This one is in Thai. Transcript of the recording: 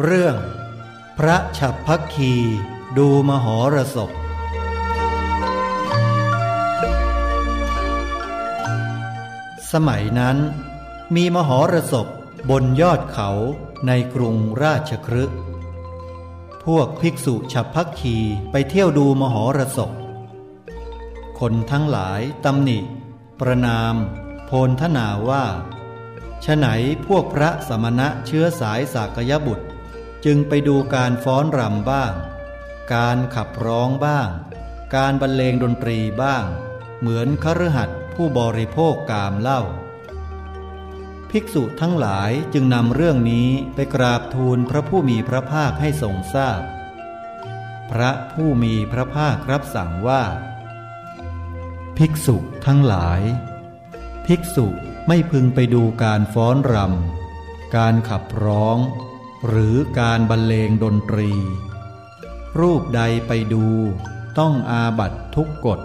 เรื่อง พระฉับพักคีดูมหรสพ สมัยนั้น มีมหรสพบนยอดเขาในกรุงราชครึพวกภิกษุฉับพักคีไปเที่ยวดูมหรสพ คนทั้งหลายตำหนิ ประนาม โพนทนาว่าฉไหนพวกพระสมณะเชื้อสายสากยบุตร จึงไปดูการฟ้อนรำบ้าง การขับร้องบ้าง การบรรเลงดนตรีบ้าง เหมือนคฤหัสถ์ผู้บริโภคกามเล่าภิกษุทั้งหลายจึงนำเรื่องนี้ไปกราบทูลพระผู้มีพระภาคให้ทรงทราบพพระผู้มีพระภาครับสั่งว่า ภิกษุทั้งหลาย ภิกษุไม่พึงไปดูการฟ้อนรำการขับร้อง หรือการบรรเลงดนตรี รูปใดไปดูต้องอาบัตทุกกฎ